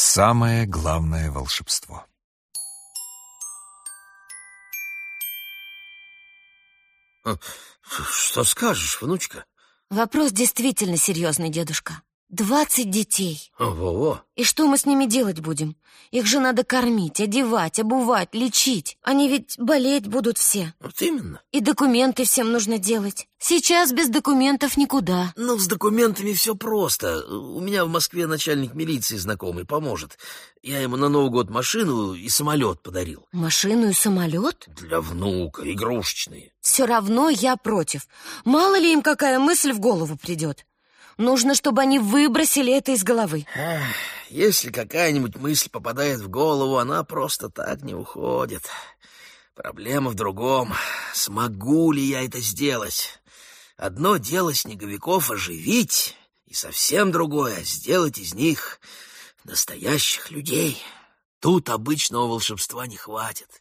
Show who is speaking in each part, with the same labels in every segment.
Speaker 1: Самое главное волшебство.
Speaker 2: Что скажешь, внучка?
Speaker 3: Вопрос действительно серьезный, дедушка. Двадцать детей.
Speaker 2: Во-во.
Speaker 3: И что мы с ними делать будем? Их же надо кормить, одевать, обувать, лечить. Они ведь болеть будут все.
Speaker 2: Вот именно.
Speaker 3: И документы всем нужно делать. Сейчас без документов никуда.
Speaker 2: Ну, с документами все просто. У меня в Москве начальник милиции знакомый поможет. Я ему на Новый год машину и самолет подарил.
Speaker 3: Машину и самолет?
Speaker 2: Для внука, игрушечные.
Speaker 3: Все равно я против. Мало ли им какая мысль в голову придет. Нужно, чтобы они выбросили это из головы.
Speaker 2: Эх, если какая-нибудь мысль попадает в голову, она просто так не уходит. Проблема в другом. Смогу ли я это сделать? Одно дело снеговиков оживить, и совсем другое — сделать из них настоящих людей. Тут обычного волшебства не хватит.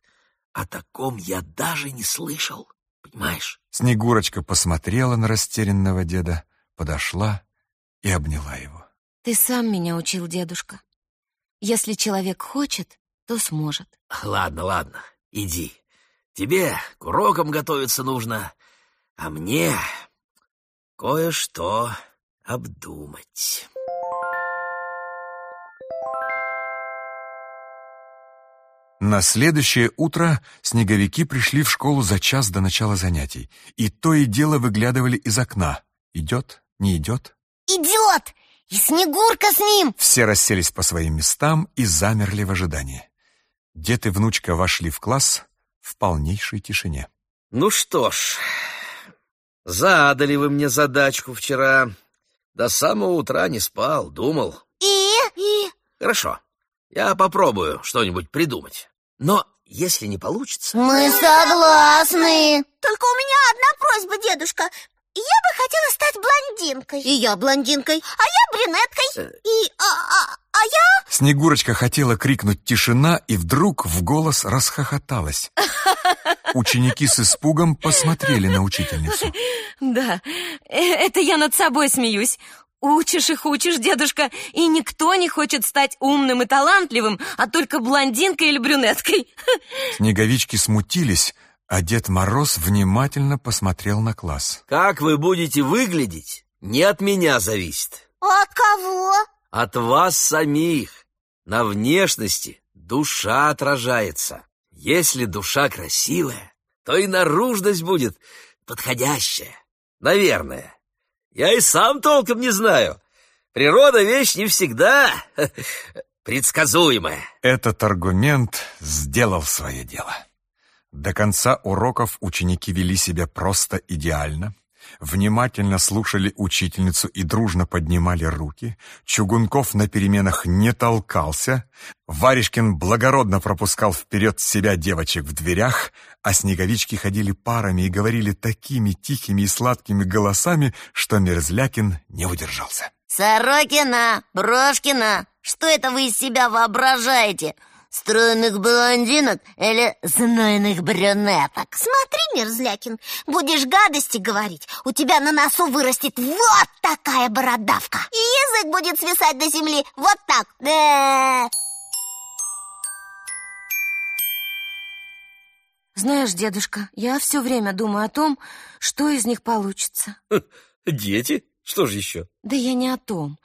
Speaker 2: О таком я даже не слышал, понимаешь?
Speaker 1: Снегурочка посмотрела на растерянного деда, подошла и обняла его.
Speaker 3: Ты сам меня учил, дедушка. Если человек хочет, то сможет.
Speaker 2: Ладно, ладно, иди. Тебе к урокам готовиться нужно, а мне кое-что обдумать.
Speaker 1: На следующее утро снеговики пришли в школу за час до начала занятий, и то и дело выглядывали из окна. Идет, не идет.
Speaker 4: Идет! И Снегурка с ним!
Speaker 1: Все расселись по своим местам и замерли в ожидании. Дед и внучка вошли в класс в полнейшей тишине.
Speaker 2: Ну что ж, задали вы мне задачку вчера. До самого утра не спал, думал.
Speaker 4: И? И?
Speaker 2: Хорошо, я попробую что-нибудь придумать. Но если не получится...
Speaker 4: Мы согласны.
Speaker 5: Только у меня одна просьба, дедушка. Я бы хотела стать блондинкой.
Speaker 4: И я блондинкой.
Speaker 5: А я брюнеткой. И... А, а, а я...
Speaker 1: Снегурочка хотела крикнуть «тишина» и вдруг в голос расхохоталась. Ученики с испугом посмотрели на учительницу.
Speaker 3: Да, э, это я над собой смеюсь. Учишь их, учишь, дедушка, и никто не хочет стать умным и талантливым, а только блондинкой или брюнеткой.
Speaker 1: Снеговички смутились, а Дед Мороз внимательно посмотрел на класс.
Speaker 2: Как вы будете выглядеть, не от меня зависит.
Speaker 5: От кого?
Speaker 2: От вас самих. На внешности душа отражается. Если душа красивая, то и наружность будет подходящая. Наверное. Я и сам толком не знаю. Природа вещь не всегда предсказуемая.
Speaker 1: Этот аргумент сделал свое дело. До конца уроков ученики вели себя просто идеально, внимательно слушали учительницу и дружно поднимали руки, Чугунков на переменах не толкался, Варежкин благородно пропускал вперед себя девочек в дверях, а снеговички ходили парами и говорили такими тихими и сладкими голосами, что Мерзлякин не удержался.
Speaker 4: Сорокина, Брошкина, что это вы из себя воображаете? Стройных блондинок или знойных брюнеток?
Speaker 5: Смотри, Мерзлякин, будешь гадости говорить, у тебя на носу вырастет вот такая бородавка. И язык будет свисать до земли вот так. Да.
Speaker 3: Знаешь, дедушка, я все время думаю о том, что из них получится.
Speaker 2: Дети? Что же еще?
Speaker 3: Да я не о том.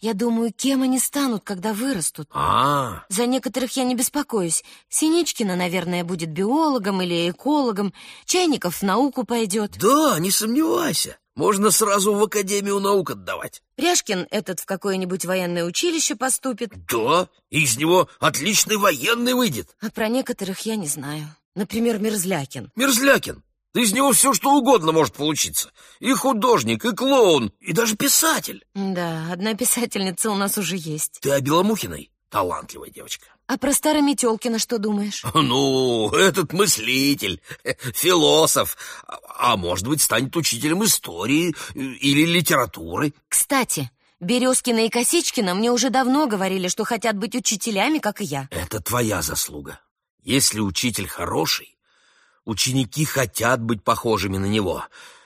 Speaker 3: Я думаю, кем они станут, когда вырастут.
Speaker 2: А,
Speaker 3: За некоторых я не беспокоюсь. Синичкина, наверное, будет биологом или экологом. Чайников в науку пойдет.
Speaker 2: да, не сомневайся. Можно сразу в Академию наук отдавать.
Speaker 3: Пряжкин этот в какое-нибудь военное училище поступит.
Speaker 2: Да, и из него отличный военный выйдет.
Speaker 3: А про некоторых я не знаю. Например, Мерзлякин.
Speaker 2: Мерзлякин. Из него все что угодно может получиться. И художник, и клоун, и даже писатель.
Speaker 3: Да, одна писательница у нас уже есть.
Speaker 2: Ты о Беломухиной? Талантливая девочка.
Speaker 3: А про Старометелкина что думаешь?
Speaker 2: Ну, этот мыслитель, философ, а, а может быть, станет учителем истории э, или литературы.
Speaker 3: Кстати, Березкина и Косичкина мне уже давно говорили, что хотят быть учителями, как и я.
Speaker 2: Это твоя заслуга. Если учитель хороший, ученики хотят быть похожими на него,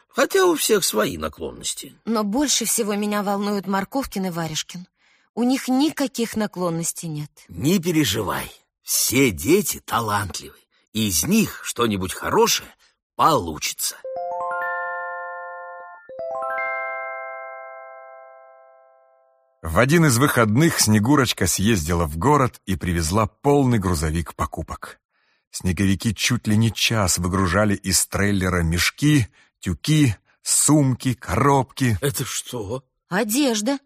Speaker 2: хотя у всех свои наклонности.
Speaker 3: Но больше всего меня волнуют Морковкин и Варежкин. У них никаких наклонностей нет.
Speaker 2: Не переживай, все дети талантливы, и из них что-нибудь хорошее получится.
Speaker 1: В один из выходных Снегурочка съездила в город и привезла полный грузовик покупок. Снеговики чуть ли не час выгружали из трейлера мешки, тюки, сумки, коробки.
Speaker 2: Это что?
Speaker 3: Одежда.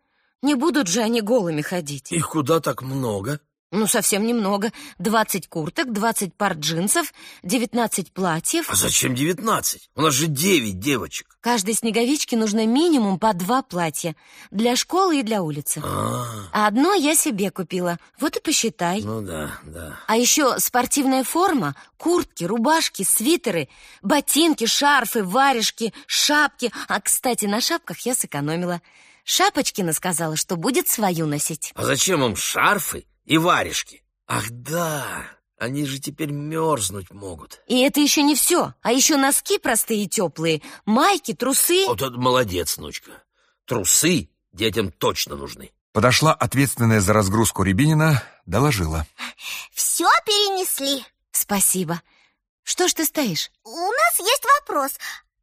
Speaker 3: Не будут же они голыми ходить.
Speaker 2: Их куда так много?
Speaker 3: Ну, совсем немного. Двадцать курток, двадцать пар джинсов, девятнадцать платьев.
Speaker 2: А зачем девятнадцать? У нас же девять девочек.
Speaker 3: Каждой снеговичке нужно минимум по два платья. Для школы и для улицы.
Speaker 2: А,
Speaker 3: А одно я себе купила. Вот и посчитай.
Speaker 2: ну да, да.
Speaker 3: А еще спортивная форма, куртки, рубашки, свитеры, ботинки, шарфы, варежки, шапки. А, кстати, на шапках я сэкономила. Шапочкина сказала, что будет свою носить.
Speaker 2: А зачем им шарфы и варежки? Ах да, они же теперь мерзнуть могут.
Speaker 3: И это еще не все. А еще носки простые и теплые, майки, трусы.
Speaker 2: Вот это молодец, внучка. Трусы детям точно нужны.
Speaker 1: Подошла ответственная за разгрузку Рябинина, доложила.
Speaker 5: Все перенесли.
Speaker 3: Спасибо. Что ж ты стоишь?
Speaker 5: У нас есть вопрос.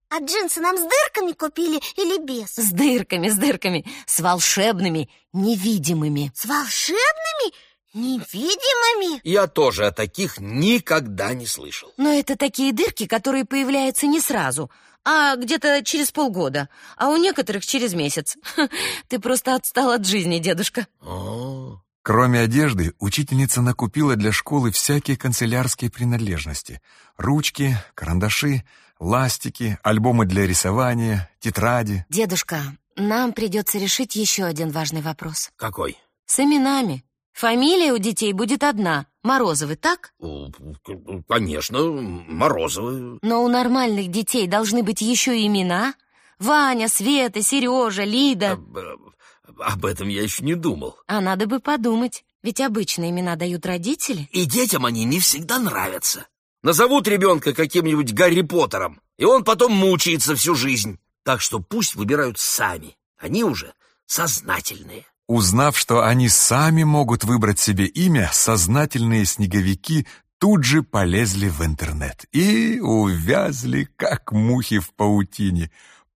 Speaker 5: А джинсы нам с дырками купили или без?
Speaker 3: С дырками, с дырками, с волшебными, невидимыми.
Speaker 5: С волшебными? Невидимыми?
Speaker 2: Я тоже о таких никогда не слышал.
Speaker 3: Но это такие дырки, которые появляются не сразу, а где-то через полгода, а у некоторых через месяц. Ты просто отстал от жизни, дедушка.
Speaker 2: О,
Speaker 1: Кроме одежды, учительница накупила для школы всякие канцелярские принадлежности. Ручки, карандаши, ластики, альбомы для рисования, тетради.
Speaker 3: Дедушка, нам придется решить еще один важный вопрос.
Speaker 2: какой?
Speaker 3: С именами. Фамилия у детей будет одна — Морозовы, так?
Speaker 2: Конечно, Морозовы.
Speaker 3: Но у нормальных детей должны быть еще имена. Ваня, Света, Сережа, Лида.
Speaker 2: Об, об этом я еще не думал.
Speaker 3: А надо бы подумать, ведь обычно имена дают родители.
Speaker 2: И детям они не всегда нравятся. Назовут ребенка каким-нибудь Гарри Поттером, и он потом мучается всю жизнь. Так что пусть выбирают сами. Они уже сознательные.
Speaker 1: Узнав, что они сами могут выбрать себе имя, сознательные снеговики тут же полезли в интернет и увязли, как мухи в паутине.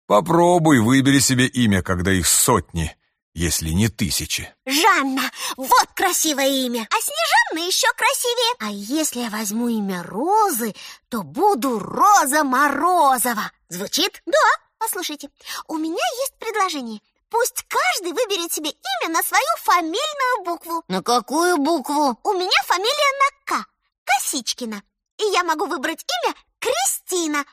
Speaker 1: Попробуй выбери себе имя, когда их сотни, если не тысячи.
Speaker 5: Жанна, вот красивое имя. А Снежанна еще красивее. А если я возьму имя Розы, то буду Роза Морозова. Звучит? Да. Послушайте, у меня есть предложение. Пусть каждый выберет себе имя на свою фамильную букву.
Speaker 4: На какую букву?
Speaker 5: У меня фамилия на К. Косичкина. И я могу выбрать имя Кристина.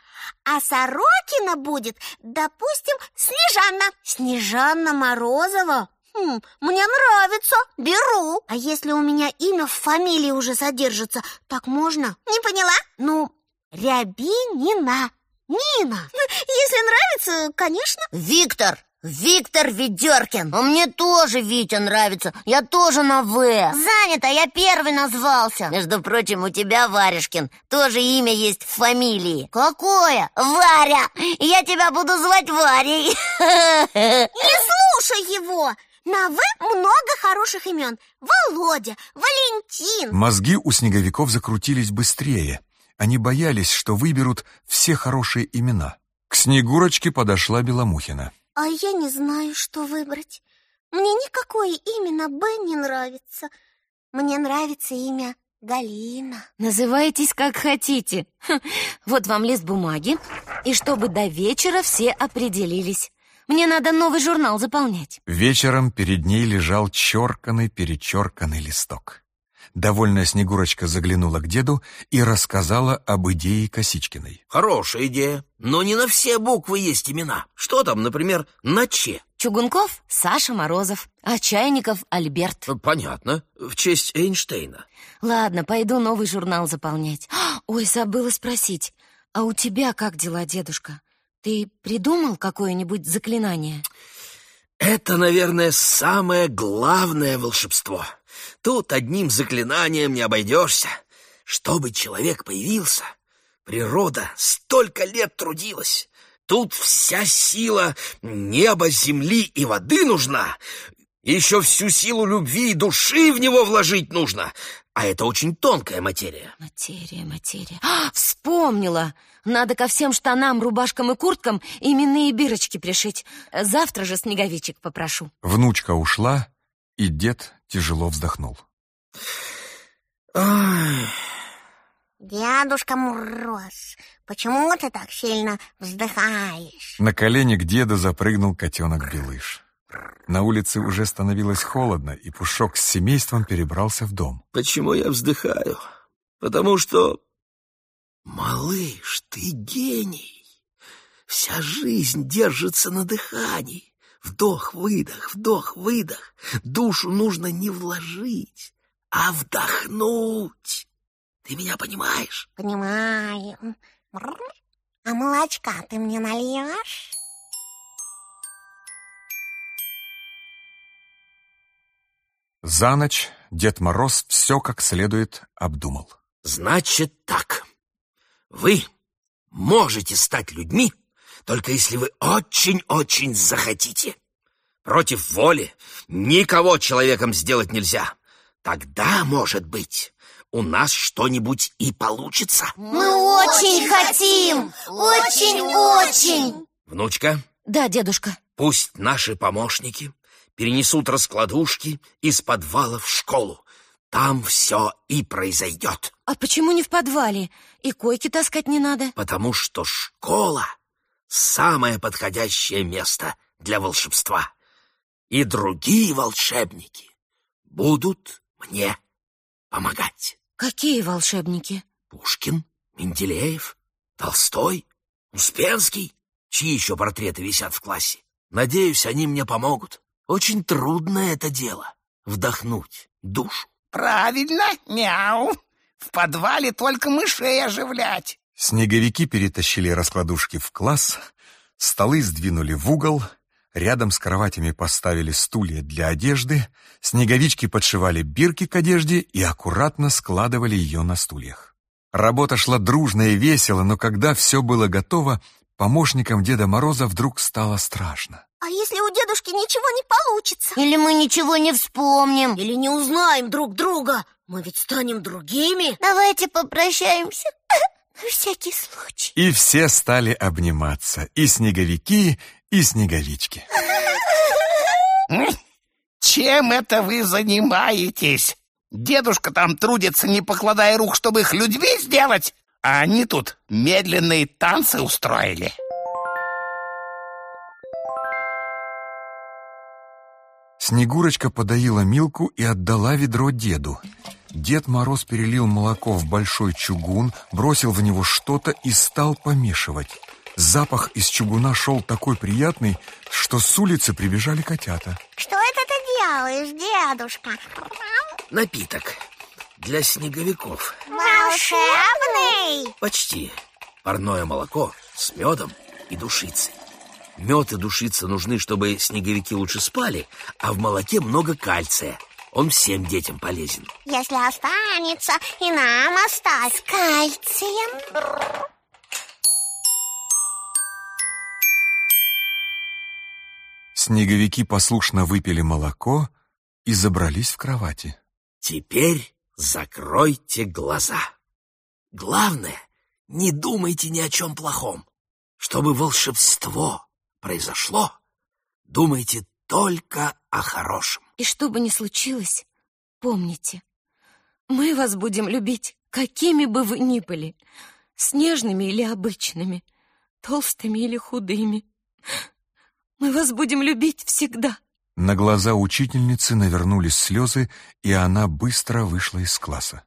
Speaker 5: А Сорокина будет, допустим, Снежанна. Снежанна Морозова? Хм, мне нравится, беру. А если у меня имя в фамилии уже содержится, так можно? Не поняла? Ну, Рябинина. Нина. Если нравится, конечно.
Speaker 4: Виктор! Виктор Ведеркин! А мне тоже Витя нравится. Я тоже на В. Занято, я первый назвался. Между прочим, у тебя, Варежкин, тоже имя есть в фамилии. Какое? Варя! Я тебя буду звать Варей.
Speaker 5: Не слушай его. На В много хороших имен. Володя, Валентин.
Speaker 1: Мозги у снеговиков закрутились быстрее. Они боялись, что выберут все хорошие имена. К Снегурочке подошла Беломухина.
Speaker 5: А я не знаю, что выбрать. Мне никакое имя на «Б» не нравится. Мне нравится имя Галина.
Speaker 3: Называйтесь как хотите. Хм, Вот вам лист бумаги. И чтобы до вечера все определились. Мне надо новый журнал заполнять.
Speaker 1: Вечером перед ней лежал черканный-перечерканный листок. Довольная Снегурочка заглянула к деду и рассказала об идее Косичкиной.
Speaker 2: Хорошая идея. Но не на все буквы есть имена. Что там, например, на Че?
Speaker 3: Чугунков — Саша Морозов, а Чайников — Альберт.
Speaker 2: Понятно. В честь Эйнштейна.
Speaker 3: Ладно, пойду новый журнал заполнять. Ой, забыла спросить. А у тебя как дела, дедушка? Ты придумал какое-нибудь заклинание?
Speaker 2: Это, наверное, самое главное волшебство. Тут одним заклинанием не обойдешься. Чтобы человек появился, природа столько лет трудилась. Тут вся сила неба, земли и воды нужна. Еще всю силу любви и души в него вложить нужно. А это очень тонкая материя.
Speaker 3: Материя, материя. А, вспомнила! Надо ко всем штанам, рубашкам и курткам именные бирочки пришить. Завтра же снеговичек попрошу.
Speaker 1: Внучка ушла, и дед тяжело вздохнул.
Speaker 2: Ай,
Speaker 5: Дедушка Мороз, почему ты так сильно вздыхаешь?
Speaker 1: На колени к деду запрыгнул котенок Белыш. На улице уже становилось холодно, и Пушок с семейством перебрался в дом.
Speaker 2: почему я вздыхаю? Потому что... Малыш, ты гений. Вся жизнь держится на дыхании. Вдох-выдох, вдох-выдох. Душу нужно не вложить, а вдохнуть. Ты меня понимаешь?
Speaker 5: Понимаю. А молочка ты мне нальешь?
Speaker 1: За ночь Дед Мороз все как следует обдумал.
Speaker 2: Значит так. Вы можете стать людьми, только если вы очень-очень захотите. Против воли никого человеком сделать нельзя. Тогда, может быть, у нас что-нибудь и получится.
Speaker 4: Мы очень хотим! Очень-очень!
Speaker 2: Внучка,
Speaker 3: Да, дедушка.
Speaker 2: пусть наши помощники перенесут раскладушки из подвала в школу. Там все и произойдет.
Speaker 3: А почему не в подвале? И койки таскать не надо.
Speaker 2: Потому что школа — самое подходящее место для волшебства. И другие волшебники будут мне помогать.
Speaker 3: Какие волшебники?
Speaker 2: Пушкин, Менделеев, Толстой, Успенский. Чьи еще портреты висят в классе? Надеюсь, они мне помогут. Очень трудно это дело — вдохнуть душу.
Speaker 6: Правильно, мяу. В подвале только мышей оживлять.
Speaker 1: Снеговики перетащили раскладушки в класс, столы сдвинули в угол, рядом с кроватями поставили стулья для одежды, снеговички подшивали бирки к одежде и аккуратно складывали ее на стульях. Работа шла дружно и весело, но когда все было готово, помощникам Деда Мороза вдруг стало страшно.
Speaker 5: А если у дедушки ничего не получится?
Speaker 4: Или мы ничего не вспомним?
Speaker 3: Или не узнаем друг друга? Мы ведь станем другими.
Speaker 4: Давайте попрощаемся. На всякий случай.
Speaker 1: И все стали обниматься, и снеговики, и снеговички.
Speaker 6: Чем это вы занимаетесь? Дедушка там трудится, не покладая рук, чтобы их людьми сделать, а они тут медленные танцы устроили.
Speaker 1: Снегурочка подоила Милку и отдала ведро деду. Дед Мороз перелил молоко в большой чугун, бросил в него что-то и стал помешивать. Запах из чугуна шел такой приятный, что с улицы прибежали котята.
Speaker 5: Что это ты делаешь, дедушка?
Speaker 2: Напиток для снеговиков.
Speaker 5: Волшебный?
Speaker 2: Почти. Парное молоко с медом и душицей. Мед и душица нужны, чтобы снеговики лучше спали, а в молоке много кальция. Он всем детям полезен.
Speaker 5: Если останется, и нам оставь. С кальцием.
Speaker 1: Снеговики послушно выпили молоко и забрались в кровати.
Speaker 2: Теперь закройте глаза. Главное, не думайте ни о чем плохом. Чтобы волшебство произошло, думайте только о хорошем.
Speaker 3: И что бы ни случилось, помните, мы вас будем любить, какими бы вы ни были, снежными или обычными, толстыми или худыми. Мы вас будем любить всегда.
Speaker 1: На глаза учительницы навернулись слезы, и она быстро вышла из класса.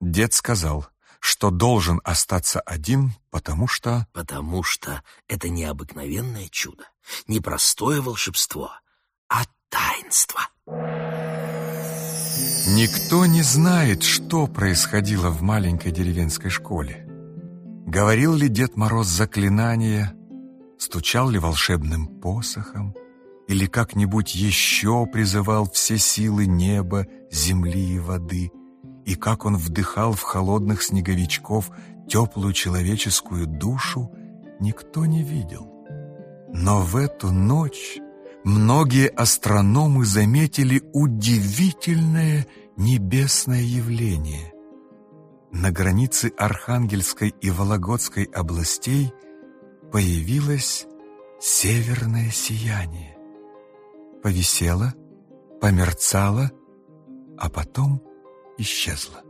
Speaker 1: Дед сказал, что должен остаться один, потому что...
Speaker 2: Потому что это необыкновенное чудо, не простое волшебство, а таинство.
Speaker 1: Никто не знает, что происходило в маленькой деревенской школе. Говорил ли Дед Мороз заклинание, стучал ли волшебным посохом, или как-нибудь еще призывал все силы неба, земли и воды, и как он вдыхал в холодных снеговичков теплую человеческую душу, никто не видел. Но в эту ночь многие астрономы заметили удивительное небесное явление. На границе Архангельской и Вологодской областей появилось северное сияние. Повисело, померцало, а потом исчезло.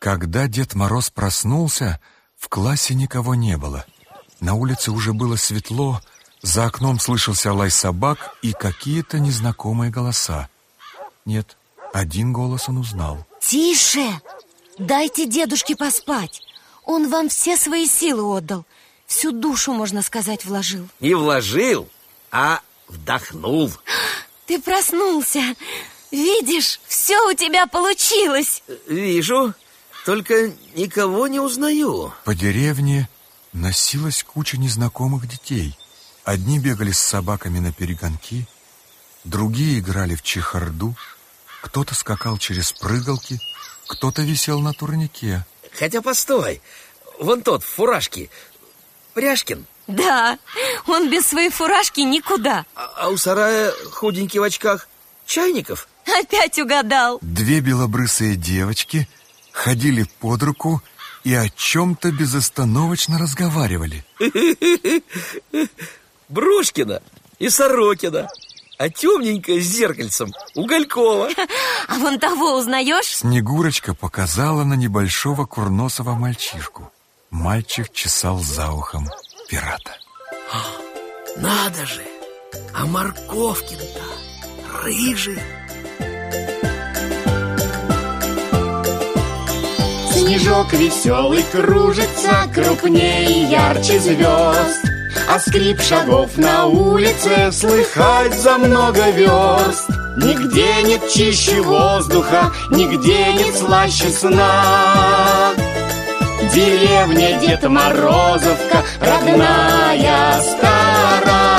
Speaker 1: Когда Дед Мороз проснулся, в классе никого не было. На улице уже было светло, за окном слышался лай собак и какие-то незнакомые голоса. Нет, один голос он узнал.
Speaker 3: Тише! Дайте дедушке поспать. Он вам все свои силы отдал. Всю душу, можно сказать, вложил.
Speaker 2: Не вложил, а вдохнул.
Speaker 3: Ты проснулся. Видишь, все у тебя получилось.
Speaker 2: Вижу, только никого не узнаю.
Speaker 1: По деревне носилась куча незнакомых детей. Одни бегали с собаками на перегонки, другие играли в чехарду, кто-то скакал через прыгалки, кто-то висел на турнике.
Speaker 2: Хотя постой, вон тот в фуражке, Пряшкин.
Speaker 3: Да, он без своей фуражки никуда.
Speaker 2: А, а у сарая худенький в очках Чайников.
Speaker 3: Опять угадал.
Speaker 1: Две белобрысые девочки ходили под руку и о чем-то безостановочно разговаривали.
Speaker 2: Брошкина и Сорокина. А темненькая с зеркальцем Уголькова.
Speaker 3: А вон того узнаешь?
Speaker 1: Снегурочка показала на небольшого курносого мальчишку. Мальчик чесал за ухом пирата.
Speaker 2: Надо же! А Морковкин-то рыжий.
Speaker 7: Снежок веселый кружится крупнее и ярче звезд. А скрип шагов на улице слыхать за много верст. Нигде нет чище воздуха, нигде нет слаще сна. Деревня Дед Морозовка, родная сторона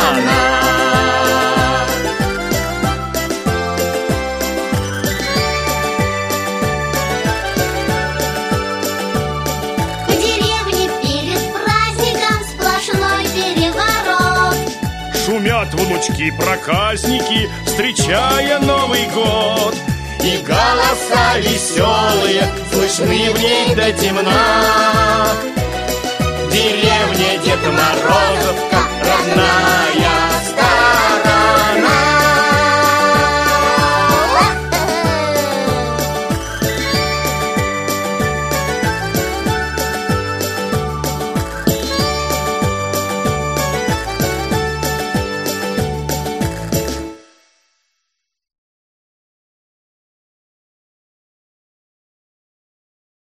Speaker 7: Шумят внучки-проказники, встречая Новый год. И голоса веселые слышны в ней до темна. Деревня Дед Морозовка, родная